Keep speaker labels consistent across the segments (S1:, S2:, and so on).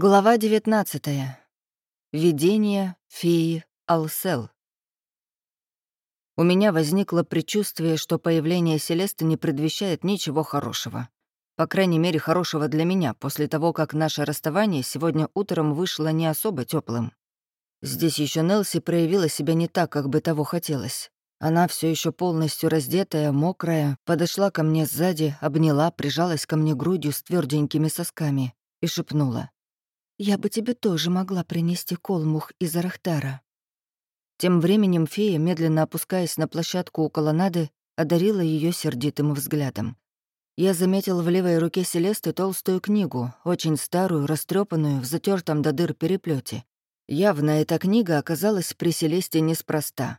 S1: Глава 19. Видение феи Алсел. У меня возникло предчувствие, что появление Селесты не предвещает ничего хорошего. По крайней мере, хорошего для меня, после того, как наше расставание сегодня утром вышло не особо теплым. Здесь еще Нелси проявила себя не так, как бы того хотелось. Она все еще полностью раздетая, мокрая, подошла ко мне сзади, обняла, прижалась ко мне грудью с тверденькими сосками и шепнула. Я бы тебе тоже могла принести колмух из Арахтара». Тем временем фея, медленно опускаясь на площадку у колоннады, одарила ее сердитым взглядом. Я заметил в левой руке Селесты толстую книгу, очень старую, растрепанную, в затертом до дыр переплете. Явно эта книга оказалась при Селесте неспроста.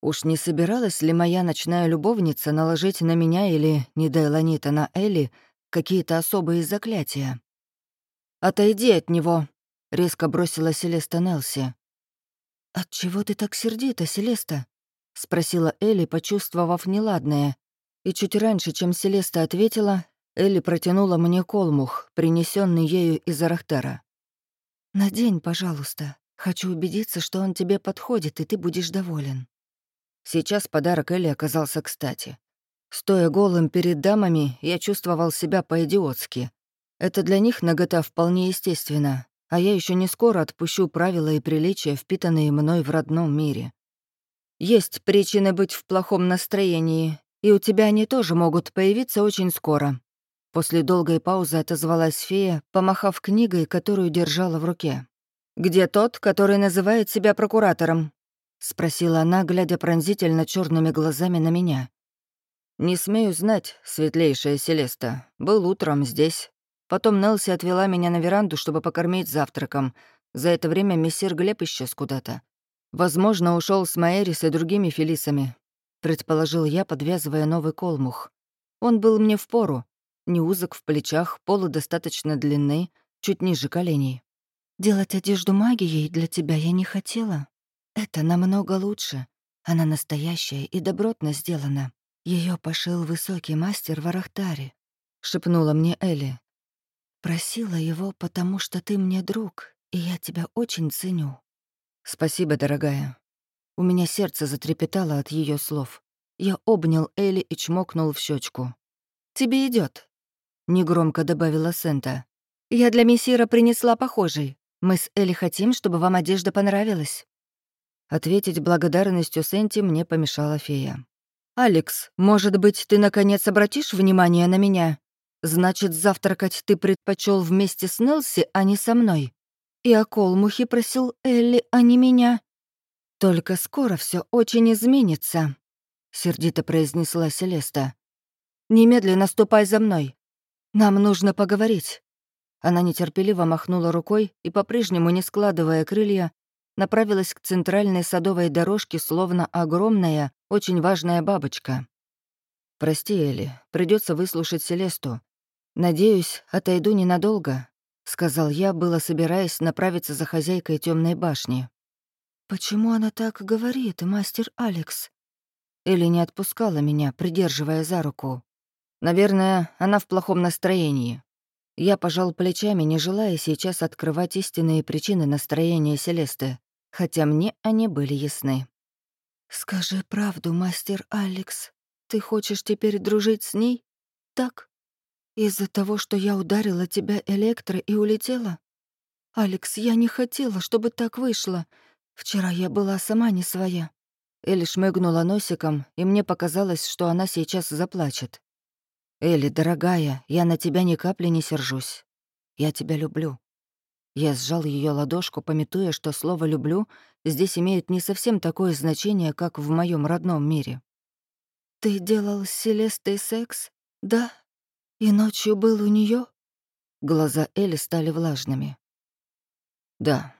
S1: Уж не собиралась ли моя ночная любовница наложить на меня или, не дай Ланита, на Элли, какие-то особые заклятия? «Отойди от него», — резко бросила Селеста Нелси. «Отчего ты так сердита, Селеста?» — спросила Элли, почувствовав неладное. И чуть раньше, чем Селеста ответила, Элли протянула мне колмух, принесенный ею из Арахтера. «Надень, пожалуйста. Хочу убедиться, что он тебе подходит, и ты будешь доволен». Сейчас подарок Элли оказался кстати. Стоя голым перед дамами, я чувствовал себя по-идиотски. Это для них нагота вполне естественно, а я еще не скоро отпущу правила и приличия, впитанные мной в родном мире. Есть причины быть в плохом настроении, и у тебя они тоже могут появиться очень скоро. После долгой паузы отозвалась фея, помахав книгой, которую держала в руке. «Где тот, который называет себя прокуратором?» — спросила она, глядя пронзительно черными глазами на меня. «Не смею знать, светлейшая Селеста. Был утром здесь, Потом Нелси отвела меня на веранду, чтобы покормить завтраком. За это время мессир Глеб исчез куда-то. Возможно, ушел с Маэрис и другими Фелисами, предположил я, подвязывая новый колмух. Он был мне в пору, не узок в плечах, полы достаточно длинны, чуть ниже коленей. Делать одежду магией для тебя я не хотела. Это намного лучше. Она настоящая и добротно сделана. Ее пошил высокий мастер в Арахтаре, шепнула мне Элли. Просила его, потому что ты мне друг, и я тебя очень ценю. Спасибо, дорогая. У меня сердце затрепетало от ее слов. Я обнял Элли и чмокнул в щечку. Тебе идет, негромко добавила Сента. Я для мессира принесла похожий. Мы с Элли хотим, чтобы вам одежда понравилась. Ответить благодарностью Сенти мне помешала фея. «Алекс, может быть, ты наконец обратишь внимание на меня? Значит, завтракать ты предпочел вместе с Нелси, а не со мной. И о колмухе просил Элли, а не меня. Только скоро все очень изменится, сердито произнесла Селеста. Немедленно ступай за мной. Нам нужно поговорить. Она нетерпеливо махнула рукой и, по-прежнему не складывая крылья, направилась к центральной садовой дорожке, словно огромная, очень важная бабочка. «Прости, Элли, придется выслушать Селесту. «Надеюсь, отойду ненадолго», — сказал я, было собираясь направиться за хозяйкой темной башни. «Почему она так говорит, мастер Алекс?» Элли не отпускала меня, придерживая за руку. Наверное, она в плохом настроении. Я пожал плечами, не желая сейчас открывать истинные причины настроения Селесты, хотя мне они были ясны. «Скажи правду, мастер Алекс. Ты хочешь теперь дружить с ней? Так?» Из-за того, что я ударила тебя электро и улетела? Алекс, я не хотела, чтобы так вышло. Вчера я была сама не своя. Элли шмыгнула носиком, и мне показалось, что она сейчас заплачет. «Элли, дорогая, я на тебя ни капли не сержусь. Я тебя люблю». Я сжал ее ладошку, пометуя, что слово «люблю» здесь имеет не совсем такое значение, как в моем родном мире. «Ты делал с Селестой секс? Да, «И ночью был у нее? Глаза Эли стали влажными. «Да.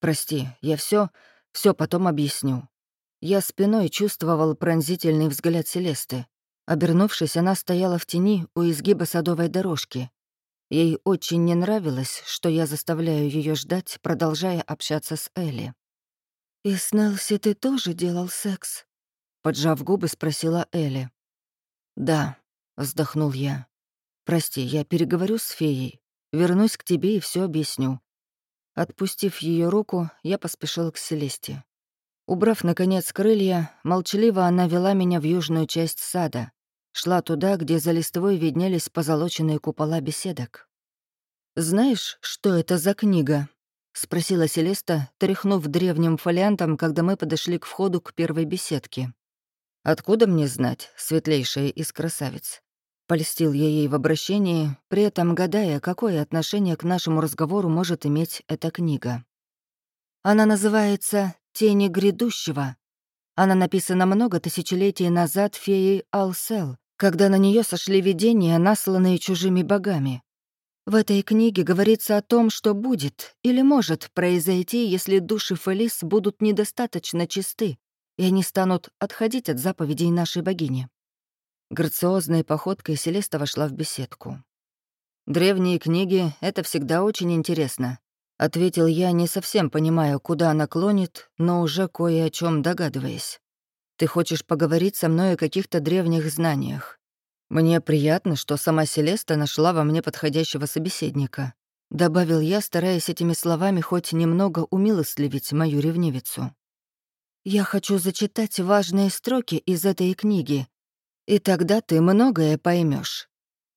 S1: Прости, я все, все потом объясню». Я спиной чувствовал пронзительный взгляд Селесты. Обернувшись, она стояла в тени у изгиба садовой дорожки. Ей очень не нравилось, что я заставляю ее ждать, продолжая общаться с Элли. «И с Нелси ты тоже делал секс?» Поджав губы, спросила Элли. «Да», — вздохнул я. «Прости, я переговорю с феей. Вернусь к тебе и все объясню. Отпустив ее руку, я поспешил к Селесте. Убрав, наконец, крылья, молчаливо она вела меня в южную часть сада. Шла туда, где за листвой виднелись позолоченные купола беседок. «Знаешь, что это за книга?» — спросила Селеста, тряхнув древним фолиантом, когда мы подошли к входу к первой беседке. «Откуда мне знать, светлейшая из красавиц?» Польстил я ей в обращении, при этом гадая, какое отношение к нашему разговору может иметь эта книга. Она называется «Тени грядущего». Она написана много тысячелетий назад феей Алсел, когда на нее сошли видения, насланные чужими богами. В этой книге говорится о том, что будет или может произойти, если души Фелис будут недостаточно чисты, и они станут отходить от заповедей нашей богини. Грациозной походкой Селеста вошла в беседку. «Древние книги — это всегда очень интересно», — ответил я, не совсем понимая, куда она клонит, но уже кое о чем догадываясь. «Ты хочешь поговорить со мной о каких-то древних знаниях. «Мне приятно, что сама Селеста нашла во мне подходящего собеседника», — добавил я, стараясь этими словами хоть немного умилостливить мою ревнивицу. «Я хочу зачитать важные строки из этой книги, и тогда ты многое поймешь.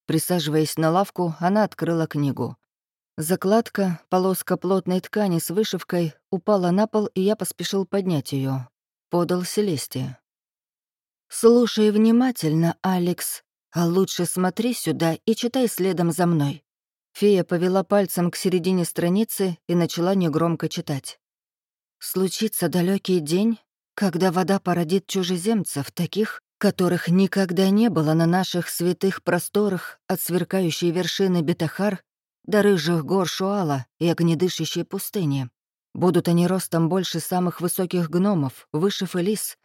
S1: Присаживаясь на лавку, она открыла книгу. Закладка, полоска плотной ткани с вышивкой, упала на пол, и я поспешил поднять ее. Подал Селесте. «Слушай внимательно, Алекс. А лучше смотри сюда и читай следом за мной». Фея повела пальцем к середине страницы и начала негромко читать. «Случится далекий день, когда вода породит чужеземцев, таких, которых никогда не было на наших святых просторах от сверкающей вершины Бетахар до рыжих гор Шуала и огнедышащей пустыни. Будут они ростом больше самых высоких гномов, выше Фелис,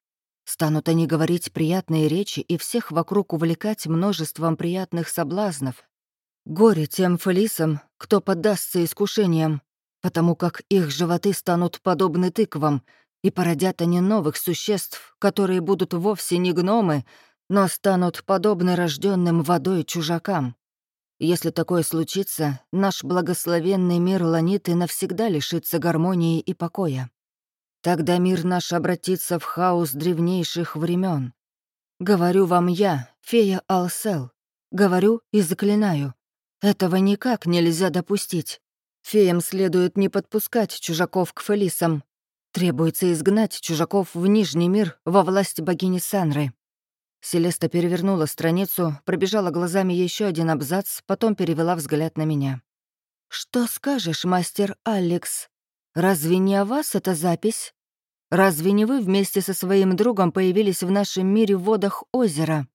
S1: Станут они говорить приятные речи и всех вокруг увлекать множеством приятных соблазнов. Горе тем фелисам, кто поддастся искушениям, потому как их животы станут подобны тыквам, и породят они новых существ, которые будут вовсе не гномы, но станут подобны рожденным водой чужакам. Если такое случится, наш благословенный мир Ланиты навсегда лишится гармонии и покоя. Тогда мир наш обратится в хаос древнейших времен. Говорю вам я, фея Алсел. Говорю и заклинаю. Этого никак нельзя допустить. Феям следует не подпускать чужаков к фелисам. Требуется изгнать чужаков в Нижний мир во власть богини Санры. Селеста перевернула страницу, пробежала глазами еще один абзац, потом перевела взгляд на меня. «Что скажешь, мастер Алекс?» Разве не о вас эта запись? Разве не вы вместе со своим другом появились в нашем мире в водах озера?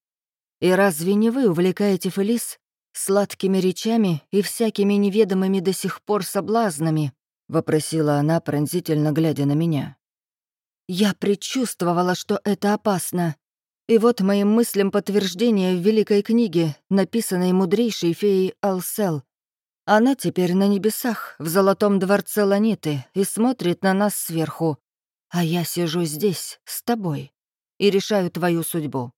S1: И разве не вы увлекаете Фелис сладкими речами и всякими неведомыми до сих пор соблазнами?» — вопросила она, пронзительно глядя на меня. «Я предчувствовала, что это опасно. И вот моим мыслям подтверждение в великой книге, написанной мудрейшей феей Алсел, она теперь на небесах, в золотом дворце Ланиты, и смотрит на нас сверху. А я сижу здесь, с тобой, и решаю твою судьбу.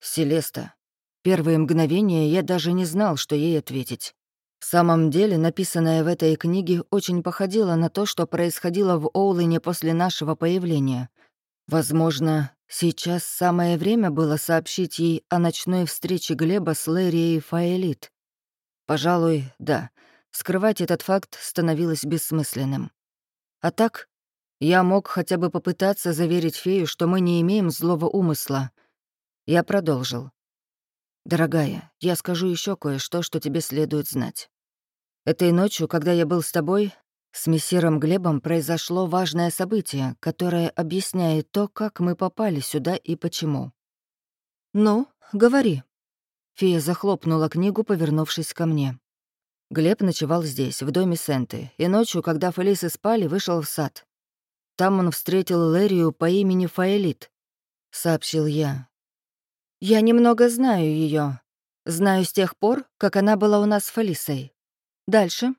S1: Селеста. Первые мгновения я даже не знал, что ей ответить. В самом деле, написанное в этой книге очень походило на то, что происходило в Оулине после нашего появления. Возможно, сейчас самое время было сообщить ей о ночной встрече Глеба с Лэрией Фаэлит. Пожалуй, да. Скрывать этот факт становилось бессмысленным. А так, я мог хотя бы попытаться заверить фею, что мы не имеем злого умысла. Я продолжил. «Дорогая, я скажу еще кое-что, что тебе следует знать. Этой ночью, когда я был с тобой, с мессиром Глебом произошло важное событие, которое объясняет то, как мы попали сюда и почему. «Ну, говори», Фея захлопнула книгу, повернувшись ко мне. Глеб ночевал здесь, в доме Сенты, и ночью, когда Фелисы спали, вышел в сад. Там он встретил Лэрию по имени Фаэлит, — сообщил я. «Я немного знаю ее. Знаю с тех пор, как она была у нас с Фелисой. Дальше?»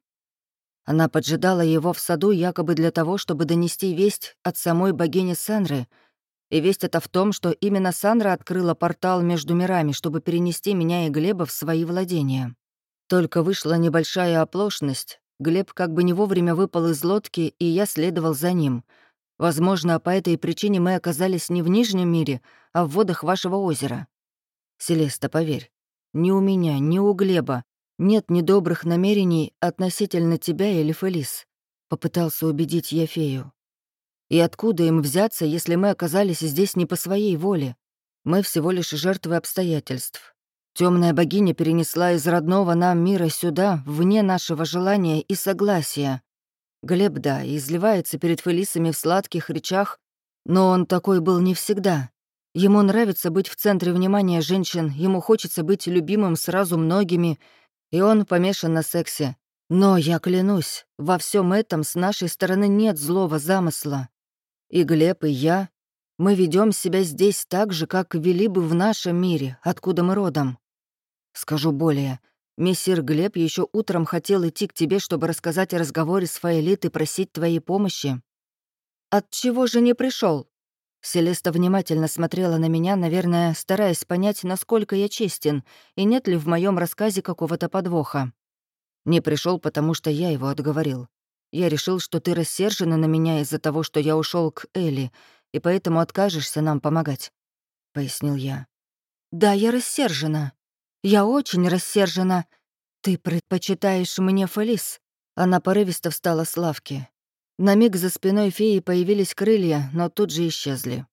S1: Она поджидала его в саду якобы для того, чтобы донести весть от самой богини Сенры — и весть это в том, что именно Сандра открыла портал между мирами, чтобы перенести меня и Глеба в свои владения. Только вышла небольшая оплошность. Глеб как бы не вовремя выпал из лодки, и я следовал за ним. Возможно, по этой причине мы оказались не в Нижнем мире, а в водах вашего озера. Селеста, поверь, ни у меня, ни у Глеба нет недобрых намерений относительно тебя или Фелис», — попытался убедить я фею. «И откуда им взяться, если мы оказались здесь не по своей воле? Мы всего лишь жертвы обстоятельств. Темная богиня перенесла из родного нам мира сюда, вне нашего желания и согласия. Глеб, да, изливается перед Фелисами в сладких речах, но он такой был не всегда. Ему нравится быть в центре внимания женщин, ему хочется быть любимым сразу многими, и он помешан на сексе. Но, я клянусь, во всем этом с нашей стороны нет злого замысла. И Глеб, и я, мы ведем себя здесь так же, как вели бы в нашем мире, откуда мы родом. Скажу более. Мессир Глеб еще утром хотел идти к тебе, чтобы рассказать о разговоре с Фаэлит и просить твоей помощи. От чего же не пришел? Селеста внимательно смотрела на меня, наверное, стараясь понять, насколько я честен, и нет ли в моем рассказе какого-то подвоха. Не пришел, потому что я его отговорил. Я решил, что ты рассержена на меня из-за того, что я ушел к Элли, и поэтому откажешься нам помогать», — пояснил я. «Да, я рассержена», я очень рассержена. Ты предпочитаешь мне Фелис?» Она порывисто встала с лавки. На миг за спиной феи появились крылья, но тут же исчезли.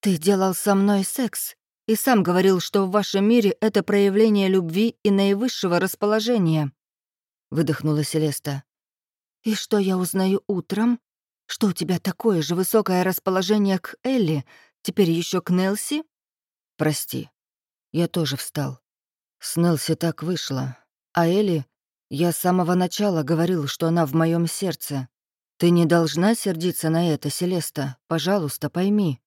S1: «Ты делал со мной секс, и сам говорил, что в вашем мире это проявление любви и наивысшего расположения», — выдохнула Селеста. «И что я узнаю утром? Что у тебя такое же высокое расположение к Элли, теперь еще к Нелси?» «Прости, я тоже встал. С Нелси так вышло. А Элли, я с самого начала говорил, что она в моем сердце. Ты не должна сердиться на это, Селеста. Пожалуйста, пойми.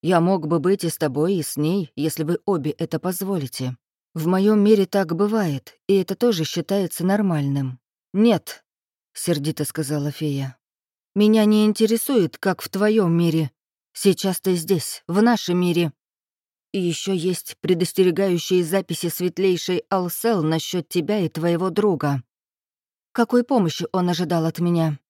S1: Я мог бы быть и с тобой, и с ней, если вы обе это позволите. В моем мире так бывает, и это тоже считается нормальным. Нет, сердито сказала фея. Меня не интересует, как в твоем мире. Сейчас ты здесь, в нашем мире. И еще есть предостерегающие записи светлейшей Алсел насчет тебя и твоего друга. Какой помощи он ожидал от меня?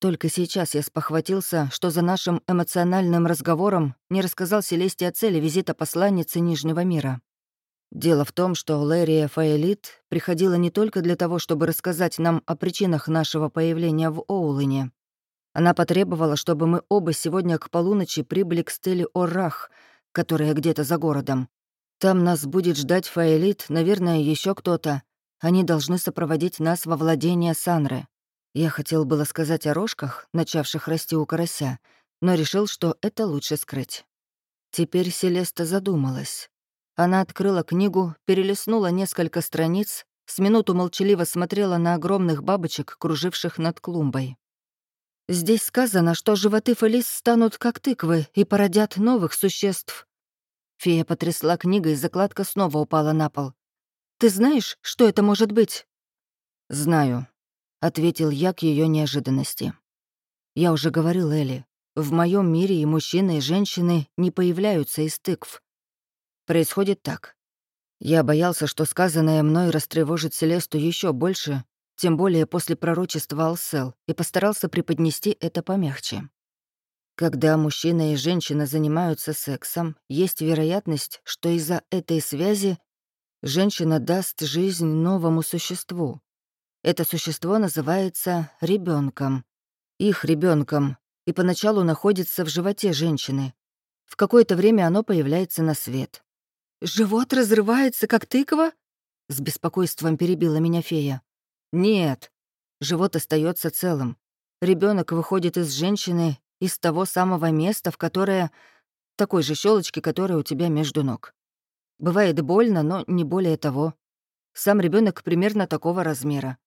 S1: Только сейчас я спохватился, что за нашим эмоциональным разговором не рассказал Селесте о цели визита посланницы Нижнего мира. Дело в том, что Лэрия Фаэлит приходила не только для того, чтобы рассказать нам о причинах нашего появления в Оулине. Она потребовала, чтобы мы оба сегодня к полуночи прибыли к стеле Оррах — которая где-то за городом. Там нас будет ждать Фаэлит, наверное, еще кто-то. Они должны сопроводить нас во владение Санры. Я хотел было сказать о рожках, начавших расти у карася, но решил, что это лучше скрыть. Теперь Селеста задумалась. Она открыла книгу, перелистнула несколько страниц, с минуту молчаливо смотрела на огромных бабочек, круживших над клумбой. Здесь сказано, что животы Фелис станут как тыквы и породят новых существ. Фея потрясла книгой, закладка снова упала на пол. «Ты знаешь, что это может быть?» «Знаю», — ответил я к ее неожиданности. «Я уже говорил Элли, в моем мире и мужчины, и женщины не появляются из тыкв. Происходит так. Я боялся, что сказанное мной растревожит Селесту еще больше, тем более после пророчества Алсел, и постарался преподнести это помягче. Когда мужчина и женщина занимаются сексом, есть вероятность, что из-за этой связи женщина даст жизнь новому существу. Это существо называется ребенком, их ребенком, и поначалу находится в животе женщины. В какое-то время оно появляется на свет. «Живот разрывается, как тыква?» С беспокойством перебила меня фея. Нет, живот остается целым. Ребенок выходит из женщины из того самого места, в которое... такой же щелочки, которая у тебя между ног. Бывает больно, но не более того. Сам ребенок примерно такого размера.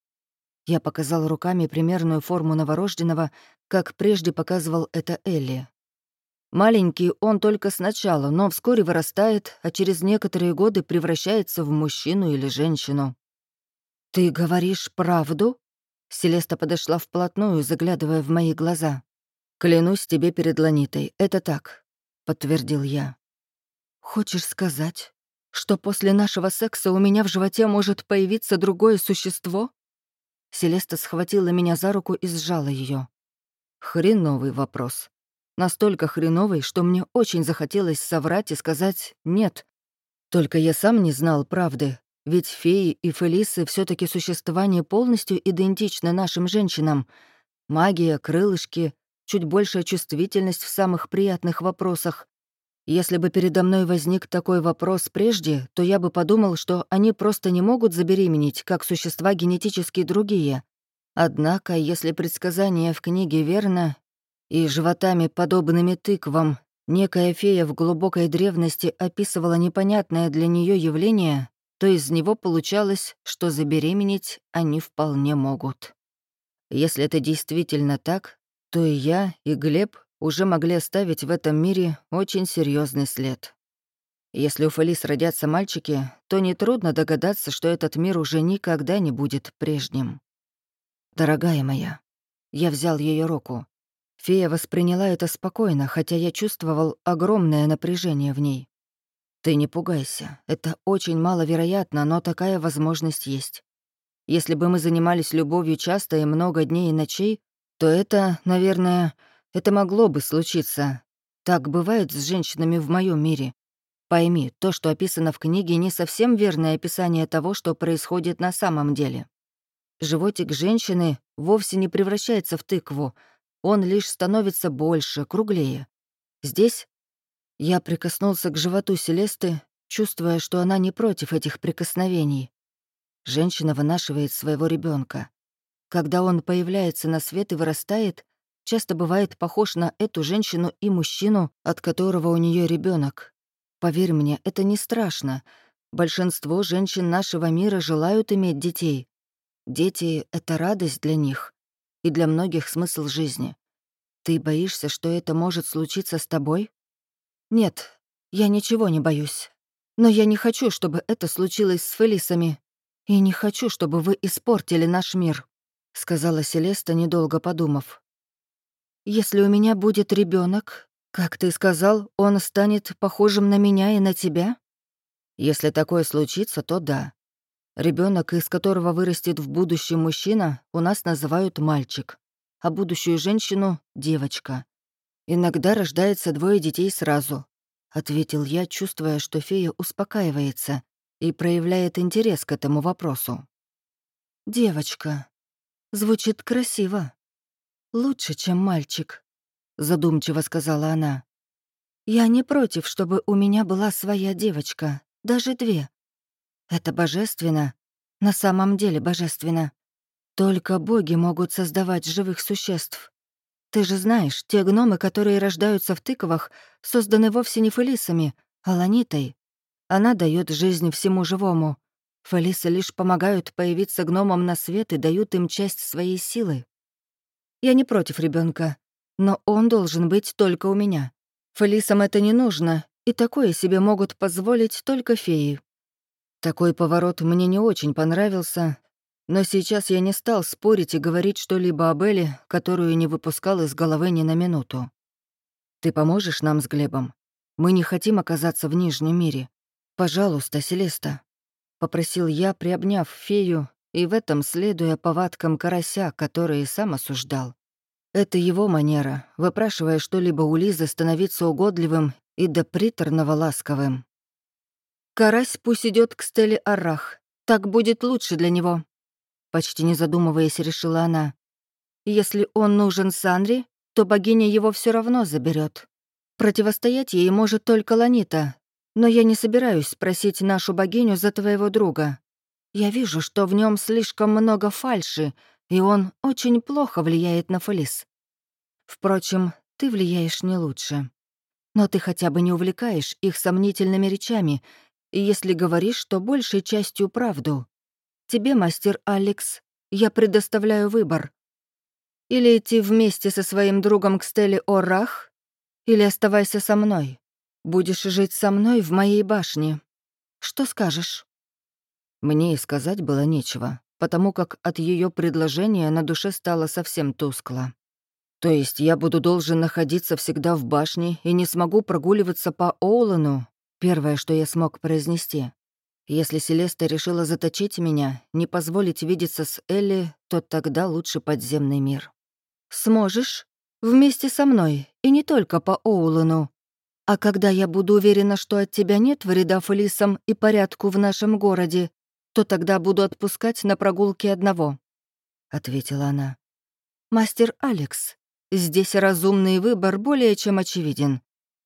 S1: Я показал руками примерную форму новорожденного, как прежде показывал это Элли. Маленький он только сначала, но вскоре вырастает, а через некоторые годы превращается в мужчину или женщину. «Ты говоришь правду?» Селеста подошла вплотную, заглядывая в мои глаза. «Клянусь тебе перед Ланитой, это так», — подтвердил я. «Хочешь сказать, что после нашего секса у меня в животе может появиться другое существо?» Селеста схватила меня за руку и сжала ее. Хреновый вопрос. Настолько хреновый, что мне очень захотелось соврать и сказать «нет». Только я сам не знал правды, ведь феи и фелисы все таки существа не полностью идентичны нашим женщинам. Магия, крылышки, чуть большая чувствительность в самых приятных вопросах. Если бы передо мной возник такой вопрос прежде, то я бы подумал, что они просто не могут забеременеть, как существа генетически другие. Однако, если предсказание в книге верно, и животами, подобными тыквам, некая фея в глубокой древности описывала непонятное для нее явление, то из него получалось, что забеременеть они вполне могут. Если это действительно так, то и я, и Глеб уже могли оставить в этом мире очень серьезный след. Если у Фелис родятся мальчики, то нетрудно догадаться, что этот мир уже никогда не будет прежним. «Дорогая моя», я взял ее руку. Фея восприняла это спокойно, хотя я чувствовал огромное напряжение в ней. «Ты не пугайся. Это очень маловероятно, но такая возможность есть. Если бы мы занимались любовью часто и много дней и ночей, то это, наверное, это могло бы случиться. Так бывает с женщинами в моем мире. Пойми, то, что описано в книге, не совсем верное описание того, что происходит на самом деле. Животик женщины вовсе не превращается в тыкву, он лишь становится больше, круглее. Здесь я прикоснулся к животу Селесты, чувствуя, что она не против этих прикосновений. Женщина вынашивает своего ребенка. Когда он появляется на свет и вырастает, часто бывает похож на эту женщину и мужчину, от которого у нее ребенок. Поверь мне, это не страшно. Большинство женщин нашего мира желают иметь детей. Дети — это радость для них и для многих смысл жизни. Ты боишься, что это может случиться с тобой? Нет, я ничего не боюсь. Но я не хочу, чтобы это случилось с Фелисами. И не хочу, чтобы вы испортили наш мир, сказала Селеста, недолго подумав. Если у меня будет ребенок, как ты сказал, он станет похожим на меня и на тебя? Если такое случится, то да. Ребенок, из которого вырастет в будущем мужчина, у нас называют мальчик, а будущую женщину — девочка. Иногда рождается двое детей сразу, — ответил я, чувствуя, что фея успокаивается и проявляет интерес к этому вопросу. «Девочка. Звучит красиво», «Лучше, чем мальчик», — задумчиво сказала она. «Я не против, чтобы у меня была своя девочка, даже две. Это божественно, на самом деле божественно. Только боги могут создавать живых существ. Ты же знаешь, те гномы, которые рождаются в тыковах, созданы вовсе не фелисами, а ланитой. Она дает жизнь всему живому. Фелисы лишь помогают появиться гномам на свет и дают им часть своей силы. Я не против ребенка, но он должен быть только у меня. Фелисам это не нужно, и такое себе могут позволить только феи. Такой поворот мне не очень понравился, но сейчас я не стал спорить и говорить что-либо об Эле, которую не выпускал из головы ни на минуту. «Ты поможешь нам с Глебом? Мы не хотим оказаться в Нижнем мире. Пожалуйста, Селеста», — попросил я, приобняв фею и в этом следуя повадкам карася, который и сам осуждал. Это его манера, выпрашивая что-либо у Лизы, становиться угодливым и до приторного ласковым. «Карась пусть идет к Стелле Аррах, так будет лучше для него», почти не задумываясь, решила она. «Если он нужен Санри, то богиня его все равно заберет. Противостоять ей может только Ланита, но я не собираюсь просить нашу богиню за твоего друга. Я вижу, что в нем слишком много фальши, и он очень плохо влияет на Фелис. Впрочем, ты влияешь не лучше. Но ты хотя бы не увлекаешь их сомнительными речами, если говоришь, то большей частью правду. Тебе, мастер Алекс, я предоставляю выбор. Или идти вместе со своим другом к Стелле Орах, или оставайся со мной. Будешь жить со мной в моей башне. Что скажешь?» Мне и сказать было нечего, потому как от ее предложения на душе стало совсем тускло. То есть я буду должен находиться всегда в башне и не смогу прогуливаться по Оулану? Первое, что я смог произнести. Если Селеста решила заточить меня, не позволить видеться с Элли, то тогда лучше подземный мир. Сможешь? Вместе со мной, и не только по Оулану. А когда я буду уверена, что от тебя нет вреда Фелисам и порядку в нашем городе, то тогда буду отпускать на прогулки одного», — ответила она. «Мастер Алекс, здесь разумный выбор более чем очевиден.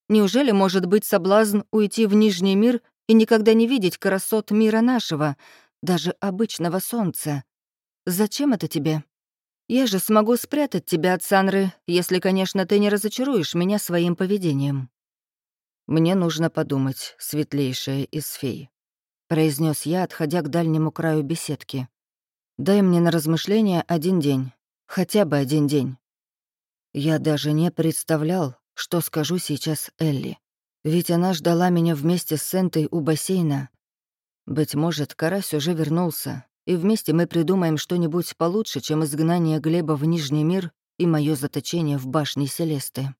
S1: Неужели может быть соблазн уйти в Нижний мир и никогда не видеть красот мира нашего, даже обычного солнца? Зачем это тебе? Я же смогу спрятать тебя от Санры, если, конечно, ты не разочаруешь меня своим поведением». «Мне нужно подумать, светлейшая из фей», — произнес я, отходя к дальнему краю беседки. «Дай мне на размышление один день, хотя бы один день». Я даже не представлял, что скажу сейчас Элли. Ведь она ждала меня вместе с Сентой у бассейна. Быть может, Карась уже вернулся, и вместе мы придумаем что-нибудь получше, чем изгнание Глеба в Нижний мир и мое заточение в башне Селесты.